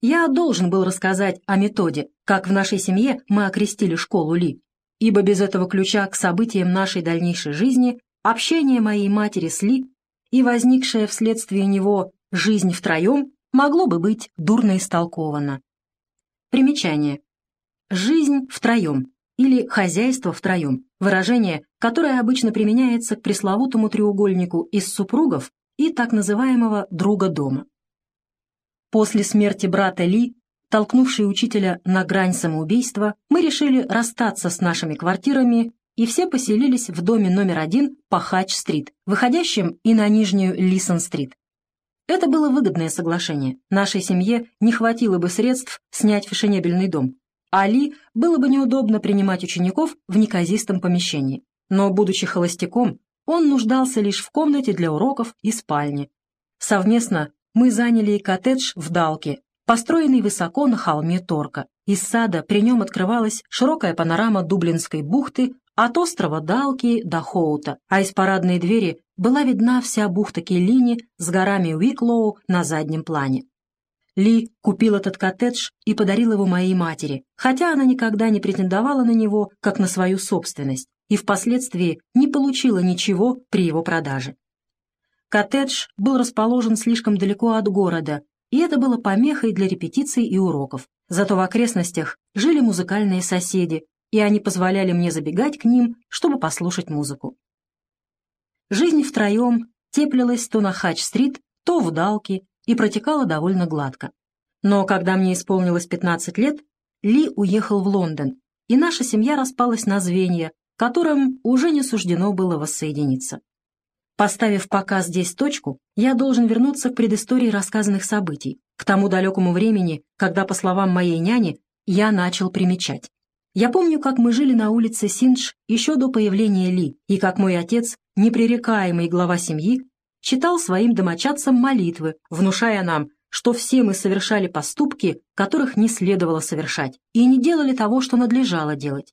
я должен был рассказать о методе, как в нашей семье мы окрестили школу Ли, ибо без этого ключа к событиям нашей дальнейшей жизни общение моей матери с Ли и возникшая вследствие него жизнь втроем могло бы быть дурно истолковано. Примечание. Жизнь втроем или хозяйство втроем – выражение, которое обычно применяется к пресловутому треугольнику из супругов и так называемого друга дома. После смерти брата Ли, толкнувшей учителя на грань самоубийства, мы решили расстаться с нашими квартирами и все поселились в доме номер один по Хач-стрит, выходящем и на нижнюю Лисон-стрит. Это было выгодное соглашение. Нашей семье не хватило бы средств снять фешенебельный дом. Али было бы неудобно принимать учеников в неказистом помещении. Но, будучи холостяком, он нуждался лишь в комнате для уроков и спальне. Совместно мы заняли и коттедж в Далке, построенный высоко на холме Торка. Из сада при нем открывалась широкая панорама Дублинской бухты от острова Далки до Хоута, а из парадной двери была видна вся бухта Келлини с горами Уиклоу на заднем плане. Ли купил этот коттедж и подарил его моей матери, хотя она никогда не претендовала на него как на свою собственность и впоследствии не получила ничего при его продаже. Коттедж был расположен слишком далеко от города, и это было помехой для репетиций и уроков. Зато в окрестностях жили музыкальные соседи, и они позволяли мне забегать к ним, чтобы послушать музыку. Жизнь втроем теплилась то на Хач-стрит, то в Далке, и протекала довольно гладко. Но когда мне исполнилось 15 лет, Ли уехал в Лондон, и наша семья распалась на звенья, которым уже не суждено было воссоединиться. Поставив пока здесь точку, я должен вернуться к предыстории рассказанных событий, к тому далекому времени, когда, по словам моей няни, я начал примечать. Я помню, как мы жили на улице Синдж еще до появления Ли, и как мой отец, непререкаемый глава семьи, читал своим домочадцам молитвы, внушая нам, что все мы совершали поступки, которых не следовало совершать, и не делали того, что надлежало делать.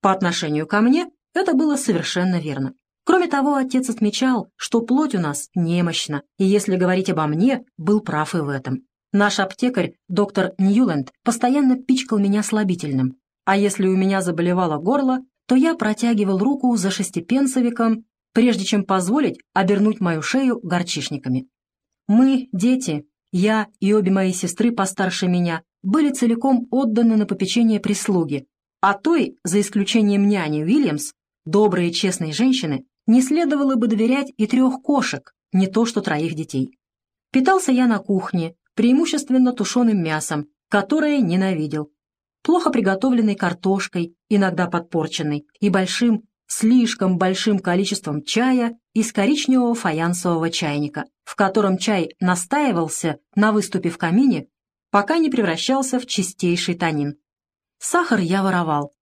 По отношению ко мне это было совершенно верно. Кроме того, отец отмечал, что плоть у нас немощна, и если говорить обо мне, был прав и в этом. Наш аптекарь, доктор Ньюленд, постоянно пичкал меня слабительным, а если у меня заболевало горло, то я протягивал руку за шестипенсовиком прежде чем позволить обернуть мою шею горчишниками. Мы, дети, я и обе мои сестры постарше меня, были целиком отданы на попечение прислуги, а той, за исключением няни Уильямс, доброй и честной женщины, не следовало бы доверять и трех кошек, не то что троих детей. Питался я на кухне, преимущественно тушеным мясом, которое ненавидел, плохо приготовленной картошкой, иногда подпорченной, и большим слишком большим количеством чая из коричневого фаянсового чайника, в котором чай настаивался на выступе в камине, пока не превращался в чистейший танин. Сахар я воровал.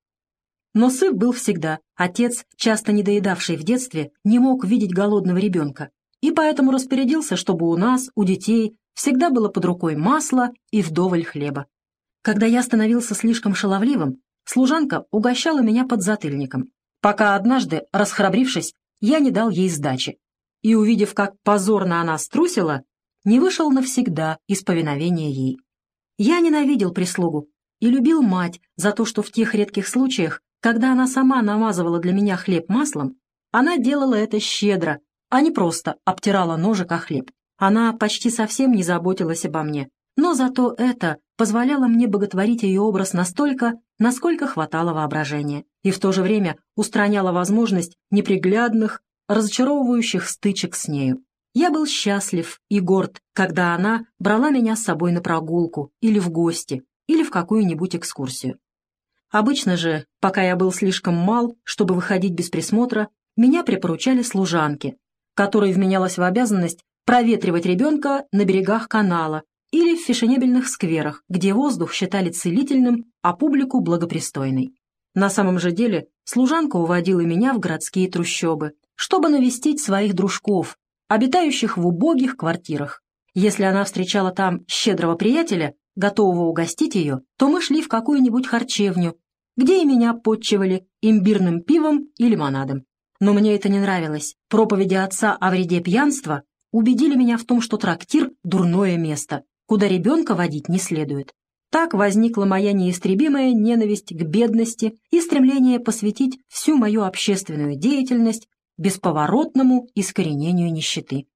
Но сыр был всегда. Отец, часто недоедавший в детстве, не мог видеть голодного ребенка, и поэтому распорядился, чтобы у нас, у детей, всегда было под рукой масло и вдоволь хлеба. Когда я становился слишком шаловливым, служанка угощала меня под затыльником, пока однажды, расхрабрившись, я не дал ей сдачи. И, увидев, как позорно она струсила, не вышел навсегда из повиновения ей. Я ненавидел прислугу и любил мать за то, что в тех редких случаях, когда она сама намазывала для меня хлеб маслом, она делала это щедро, а не просто обтирала ножик о хлеб. Она почти совсем не заботилась обо мне, но зато это позволяло мне боготворить ее образ настолько, насколько хватало воображения, и в то же время устраняло возможность неприглядных, разочаровывающих стычек с нею. Я был счастлив и горд, когда она брала меня с собой на прогулку или в гости, или в какую-нибудь экскурсию. Обычно же, пока я был слишком мал, чтобы выходить без присмотра, меня припоручали служанке, которой вменялась в обязанность проветривать ребенка на берегах канала или в фешенебельных скверах, где воздух считали целительным, а публику благопристойной. На самом же деле служанка уводила меня в городские трущобы, чтобы навестить своих дружков, обитающих в убогих квартирах. Если она встречала там щедрого приятеля, готового угостить ее, то мы шли в какую-нибудь харчевню, где и меня подчивали имбирным пивом и лимонадом. Но мне это не нравилось. Проповеди отца о вреде пьянства убедили меня в том, что трактир — дурное место, куда ребенка водить не следует. Так возникла моя неистребимая ненависть к бедности и стремление посвятить всю мою общественную деятельность бесповоротному искоренению нищеты.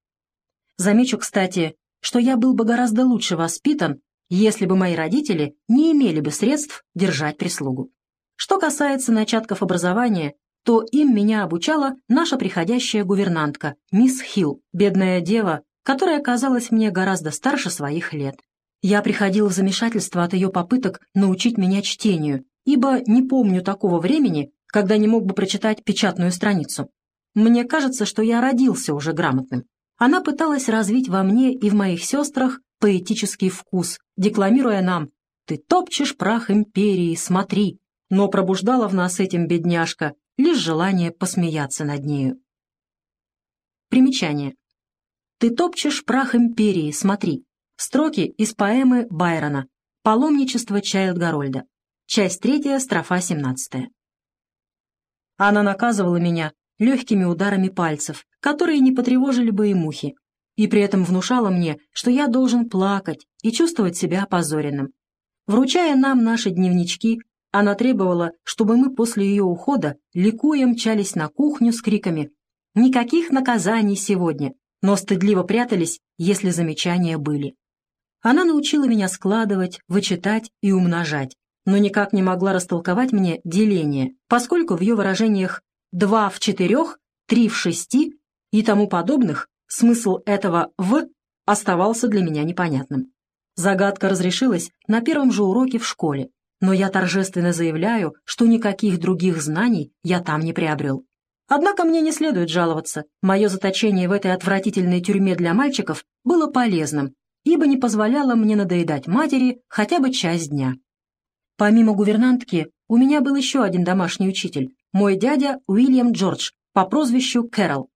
Замечу, кстати, что я был бы гораздо лучше воспитан, если бы мои родители не имели бы средств держать прислугу. Что касается начатков образования, то им меня обучала наша приходящая гувернантка, мисс Хилл, бедная дева, которая казалась мне гораздо старше своих лет. Я приходил в замешательство от ее попыток научить меня чтению, ибо не помню такого времени, когда не мог бы прочитать печатную страницу. Мне кажется, что я родился уже грамотным. Она пыталась развить во мне и в моих сестрах поэтический вкус, декламируя нам «Ты топчешь прах империи, смотри», но пробуждала в нас этим бедняжка лишь желание посмеяться над нею. Примечание. «Ты топчешь прах империи, смотри», Строки из поэмы Байрона «Паломничество Чайлдгарольда». Часть третья, строфа семнадцатая. Она наказывала меня легкими ударами пальцев, которые не потревожили бы и мухи, и при этом внушала мне, что я должен плакать и чувствовать себя опозоренным. Вручая нам наши дневнички, она требовала, чтобы мы после ее ухода ликуя мчались на кухню с криками «Никаких наказаний сегодня!», но стыдливо прятались, если замечания были. Она научила меня складывать, вычитать и умножать, но никак не могла растолковать мне деление, поскольку в ее выражениях «два в четырех», «три в шести» и тому подобных смысл этого «в» оставался для меня непонятным. Загадка разрешилась на первом же уроке в школе, но я торжественно заявляю, что никаких других знаний я там не приобрел. Однако мне не следует жаловаться. Мое заточение в этой отвратительной тюрьме для мальчиков было полезным, ибо не позволяла мне надоедать матери хотя бы часть дня. Помимо гувернантки, у меня был еще один домашний учитель, мой дядя Уильям Джордж по прозвищу Кэрол.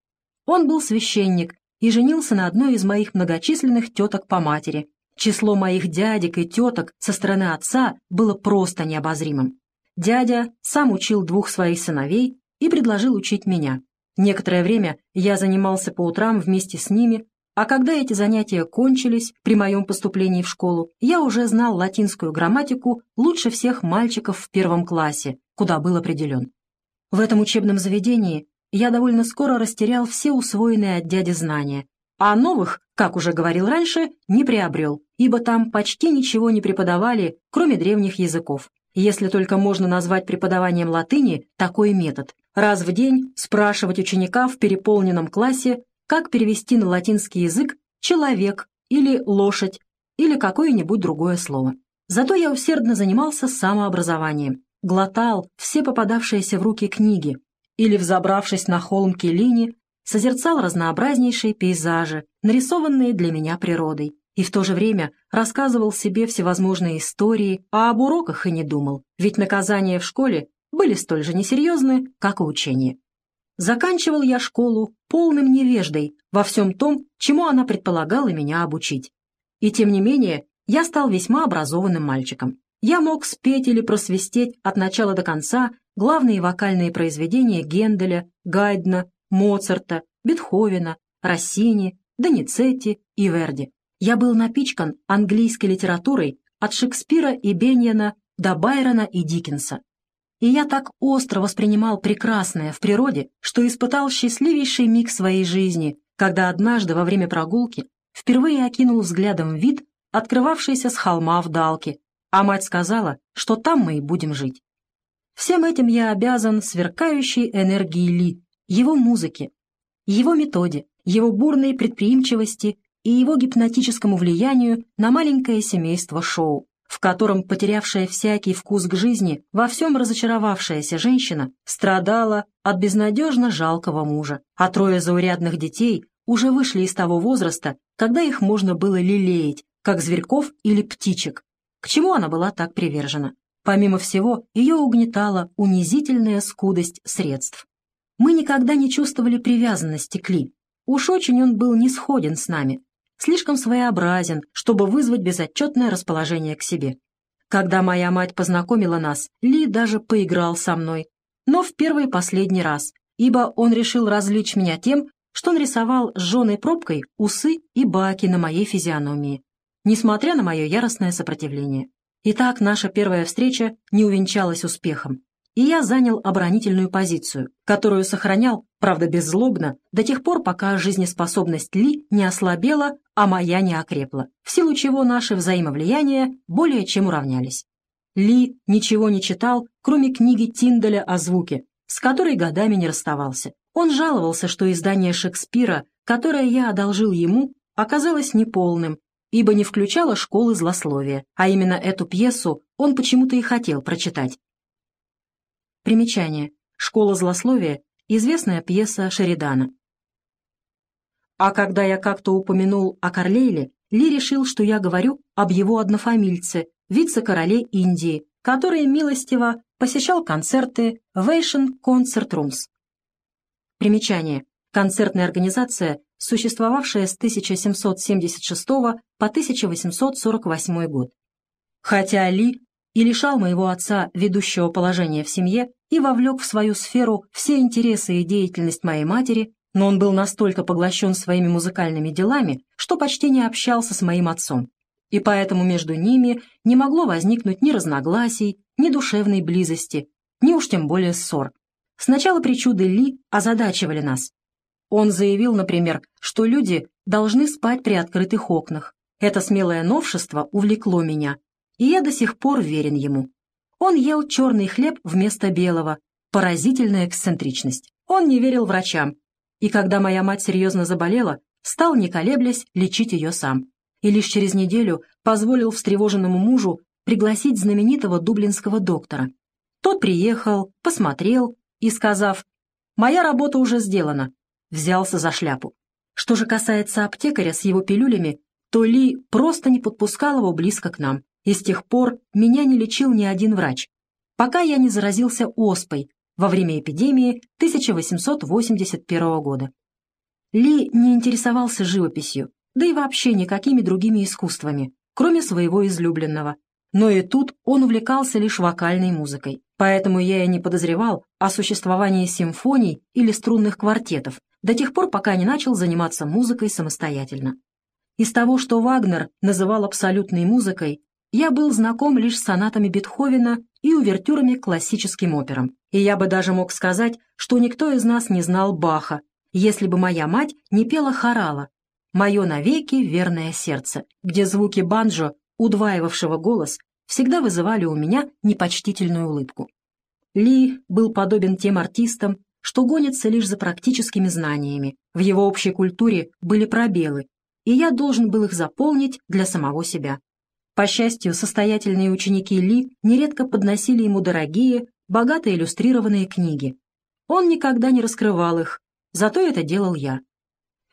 Он был священник и женился на одной из моих многочисленных теток по матери. Число моих дядек и теток со стороны отца было просто необозримым. Дядя сам учил двух своих сыновей и предложил учить меня. Некоторое время я занимался по утрам вместе с ними, а когда эти занятия кончились при моем поступлении в школу, я уже знал латинскую грамматику лучше всех мальчиков в первом классе, куда был определен. В этом учебном заведении я довольно скоро растерял все усвоенные от дяди знания, а новых, как уже говорил раньше, не приобрел, ибо там почти ничего не преподавали, кроме древних языков. Если только можно назвать преподаванием латыни такой метод. Раз в день спрашивать ученика в переполненном классе как перевести на латинский язык «человек» или «лошадь» или какое-нибудь другое слово. Зато я усердно занимался самообразованием, глотал все попадавшиеся в руки книги или, взобравшись на холм Келлини, созерцал разнообразнейшие пейзажи, нарисованные для меня природой, и в то же время рассказывал себе всевозможные истории, а об уроках и не думал, ведь наказания в школе были столь же несерьезны, как и учения. Заканчивал я школу полным невеждой во всем том, чему она предполагала меня обучить. И тем не менее, я стал весьма образованным мальчиком. Я мог спеть или просвистеть от начала до конца главные вокальные произведения Генделя, Гайдна, Моцарта, Бетховена, Россини, Доницетти и Верди. Я был напичкан английской литературой от Шекспира и Беньяна до Байрона и Диккенса. И я так остро воспринимал прекрасное в природе, что испытал счастливейший миг своей жизни, когда однажды во время прогулки впервые окинул взглядом вид, открывавшийся с холма в Далке, а мать сказала, что там мы и будем жить. Всем этим я обязан сверкающей энергии Ли, его музыке, его методе, его бурной предприимчивости и его гипнотическому влиянию на маленькое семейство Шоу в котором потерявшая всякий вкус к жизни, во всем разочаровавшаяся женщина страдала от безнадежно жалкого мужа, а трое заурядных детей уже вышли из того возраста, когда их можно было лелеять, как зверьков или птичек. К чему она была так привержена? Помимо всего, ее угнетала унизительная скудость средств. Мы никогда не чувствовали привязанности к Ли. Уж очень он был не сходен с нами, слишком своеобразен, чтобы вызвать безотчетное расположение к себе. Когда моя мать познакомила нас, Ли даже поиграл со мной, но в первый и последний раз, ибо он решил развлечь меня тем, что нарисовал с жженой пробкой усы и баки на моей физиономии. Несмотря на мое яростное сопротивление. Итак, наша первая встреча не увенчалась успехом, и я занял оборонительную позицию, которую сохранял, правда беззлобно, до тех пор, пока жизнеспособность Ли не ослабела, а моя не окрепла, в силу чего наши взаимовлияния более чем уравнялись. Ли ничего не читал, кроме книги Тинделя о звуке, с которой годами не расставался. Он жаловался, что издание Шекспира, которое я одолжил ему, оказалось неполным, ибо не включало школы злословия, а именно эту пьесу он почему-то и хотел прочитать. Примечание. «Школа злословия» — известная пьеса Шеридана. А когда я как-то упомянул о Карлейле, Ли решил, что я говорю об его однофамильце, вице-короле Индии, который милостиво посещал концерты в Asian Concert Rooms. Примечание. Концертная организация, существовавшая с 1776 по 1848 год. Хотя Ли и лишал моего отца ведущего положения в семье и вовлек в свою сферу все интересы и деятельность моей матери, но он был настолько поглощен своими музыкальными делами, что почти не общался с моим отцом. И поэтому между ними не могло возникнуть ни разногласий, ни душевной близости, ни уж тем более ссор. Сначала причуды Ли озадачивали нас. Он заявил, например, что люди должны спать при открытых окнах. Это смелое новшество увлекло меня, и я до сих пор верен ему. Он ел черный хлеб вместо белого, поразительная эксцентричность. Он не верил врачам, и когда моя мать серьезно заболела, стал, не колеблясь, лечить ее сам. И лишь через неделю позволил встревоженному мужу пригласить знаменитого дублинского доктора. Тот приехал, посмотрел и, сказав «Моя работа уже сделана», взялся за шляпу. Что же касается аптекаря с его пилюлями, то Ли просто не подпускал его близко к нам, и с тех пор меня не лечил ни один врач, пока я не заразился оспой во время эпидемии 1881 года. Ли не интересовался живописью, да и вообще никакими другими искусствами, кроме своего излюбленного. Но и тут он увлекался лишь вокальной музыкой, поэтому я и не подозревал о существовании симфоний или струнных квартетов до тех пор, пока не начал заниматься музыкой самостоятельно. Из того, что Вагнер называл абсолютной музыкой, я был знаком лишь с сонатами Бетховена и увертюрами к классическим операм. И я бы даже мог сказать, что никто из нас не знал Баха, если бы моя мать не пела хорала «Мое навеки верное сердце», где звуки банджо, удваивавшего голос, всегда вызывали у меня непочтительную улыбку. Ли был подобен тем артистам, что гонятся лишь за практическими знаниями. В его общей культуре были пробелы, и я должен был их заполнить для самого себя. По счастью, состоятельные ученики Ли нередко подносили ему дорогие, богато иллюстрированные книги. Он никогда не раскрывал их, зато это делал я.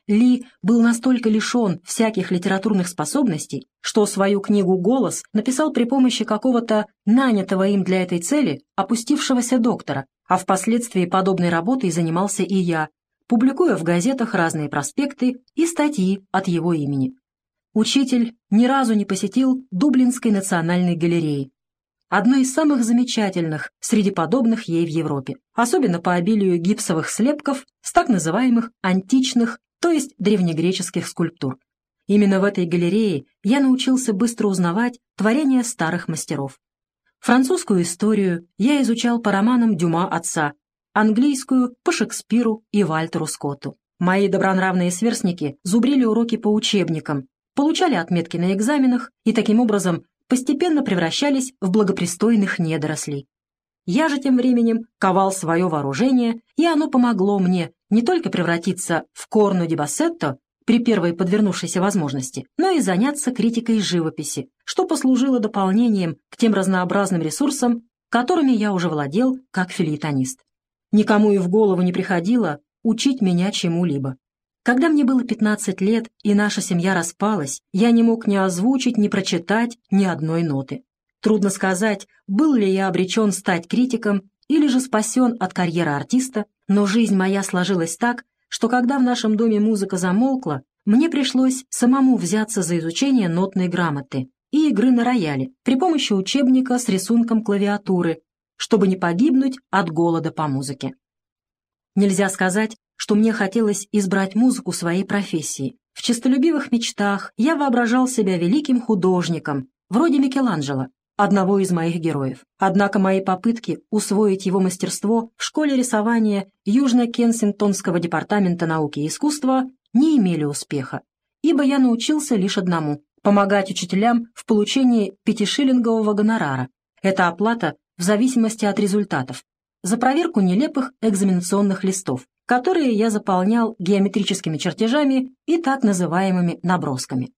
Ли был настолько лишен всяких литературных способностей, что свою книгу «Голос» написал при помощи какого-то нанятого им для этой цели опустившегося доктора, а впоследствии подобной работой занимался и я, публикуя в газетах разные проспекты и статьи от его имени. Учитель ни разу не посетил Дублинской национальной галереи, одной из самых замечательных среди подобных ей в Европе, особенно по обилию гипсовых слепков с так называемых античных, то есть древнегреческих скульптур. Именно в этой галерее я научился быстро узнавать творения старых мастеров. Французскую историю я изучал по романам Дюма отца, английскую — по Шекспиру и Вальтеру Скотту. Мои добронравные сверстники зубрили уроки по учебникам, получали отметки на экзаменах и таким образом постепенно превращались в благопристойных недорослей. Я же тем временем ковал свое вооружение, и оно помогло мне не только превратиться в корну ди бассетто при первой подвернувшейся возможности, но и заняться критикой живописи, что послужило дополнением к тем разнообразным ресурсам, которыми я уже владел как филитонист. Никому и в голову не приходило учить меня чему-либо. Когда мне было 15 лет и наша семья распалась, я не мог ни озвучить, ни прочитать ни одной ноты. Трудно сказать, был ли я обречен стать критиком или же спасен от карьеры артиста, но жизнь моя сложилась так, что когда в нашем доме музыка замолкла, мне пришлось самому взяться за изучение нотной грамоты и игры на рояле при помощи учебника с рисунком клавиатуры, чтобы не погибнуть от голода по музыке. Нельзя сказать, что мне хотелось избрать музыку своей профессии. В честолюбивых мечтах я воображал себя великим художником, вроде Микеланджело, одного из моих героев. Однако мои попытки усвоить его мастерство в школе рисования Южно-Кенсингтонского департамента науки и искусства не имели успеха, ибо я научился лишь одному – помогать учителям в получении пятишиллингового гонорара. Это оплата в зависимости от результатов, за проверку нелепых экзаменационных листов, которые я заполнял геометрическими чертежами и так называемыми набросками.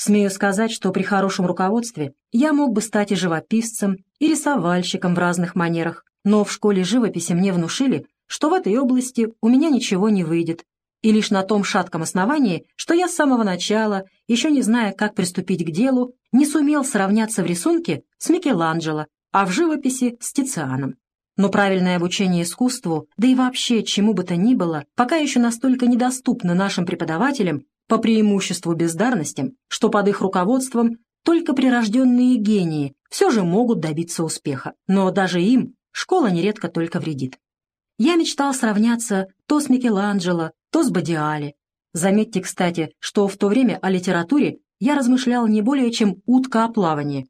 Смею сказать, что при хорошем руководстве я мог бы стать и живописцем, и рисовальщиком в разных манерах, но в школе живописи мне внушили, что в этой области у меня ничего не выйдет, и лишь на том шатком основании, что я с самого начала, еще не зная, как приступить к делу, не сумел сравняться в рисунке с Микеланджело, а в живописи с Тицианом. Но правильное обучение искусству, да и вообще чему бы то ни было, пока еще настолько недоступно нашим преподавателям, по преимуществу бездарностям, что под их руководством только прирожденные гении все же могут добиться успеха. Но даже им школа нередко только вредит. Я мечтал сравняться то с Микеланджело, то с Бодиали. Заметьте, кстати, что в то время о литературе я размышлял не более чем утка о плавании,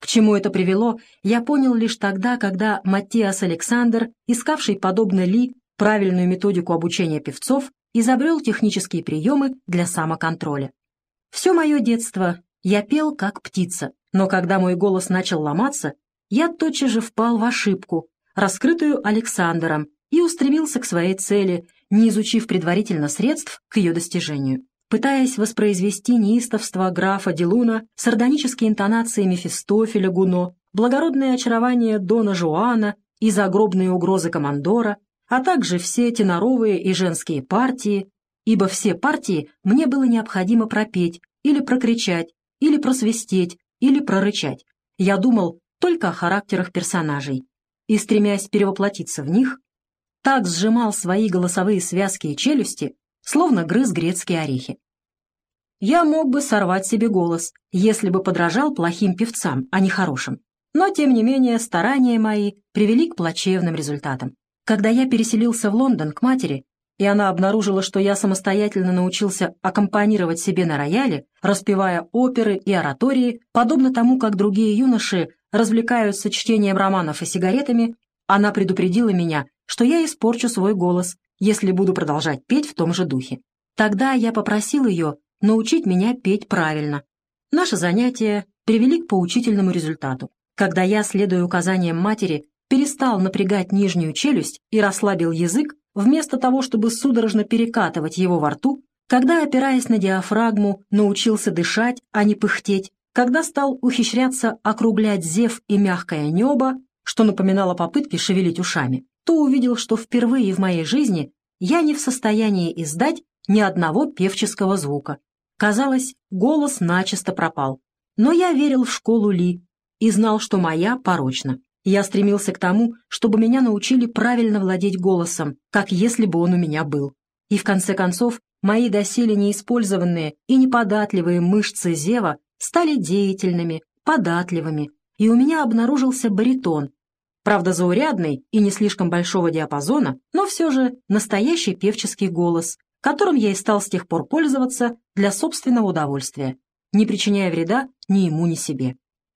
к чему это привело, я понял лишь тогда, когда Матиас Александр, искавший, подобно Ли, правильную методику обучения певцов, изобрел технические приемы для самоконтроля. Все мое детство я пел как птица, но когда мой голос начал ломаться, я тотчас же впал в ошибку, раскрытую Александром, и устремился к своей цели, не изучив предварительно средств к ее достижению пытаясь воспроизвести неистовство графа Делуна, сардонические интонации Мефистофеля Гуно, благородное очарование Дона Жуана и загробные угрозы командора, а также все теноровые и женские партии, ибо все партии мне было необходимо пропеть или прокричать, или просвистеть, или прорычать. Я думал только о характерах персонажей и, стремясь перевоплотиться в них, так сжимал свои голосовые связки и челюсти, словно грыз грецкие орехи. Я мог бы сорвать себе голос, если бы подражал плохим певцам, а не хорошим. Но, тем не менее, старания мои привели к плачевным результатам. Когда я переселился в Лондон к матери, и она обнаружила, что я самостоятельно научился аккомпанировать себе на рояле, распевая оперы и оратории, подобно тому, как другие юноши развлекаются чтением романов и сигаретами, она предупредила меня, что я испорчу свой голос, если буду продолжать петь в том же духе. Тогда я попросил ее научить меня петь правильно. Наши занятия привели к поучительному результату. Когда я, следуя указаниям матери, перестал напрягать нижнюю челюсть и расслабил язык, вместо того, чтобы судорожно перекатывать его во рту, когда, опираясь на диафрагму, научился дышать, а не пыхтеть, когда стал ухищряться округлять зев и мягкое небо, что напоминало попытки шевелить ушами, то увидел, что впервые в моей жизни я не в состоянии издать ни одного певческого звука. Казалось, голос начисто пропал. Но я верил в школу Ли и знал, что моя порочна. Я стремился к тому, чтобы меня научили правильно владеть голосом, как если бы он у меня был. И в конце концов, мои доселе неиспользованные и неподатливые мышцы зева стали деятельными, податливыми, и у меня обнаружился баритон, Правда, заурядный и не слишком большого диапазона, но все же настоящий певческий голос, которым я и стал с тех пор пользоваться для собственного удовольствия, не причиняя вреда ни ему, ни себе.